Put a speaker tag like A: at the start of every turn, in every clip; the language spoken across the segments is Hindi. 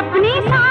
A: अपनी सा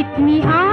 A: इतनी आ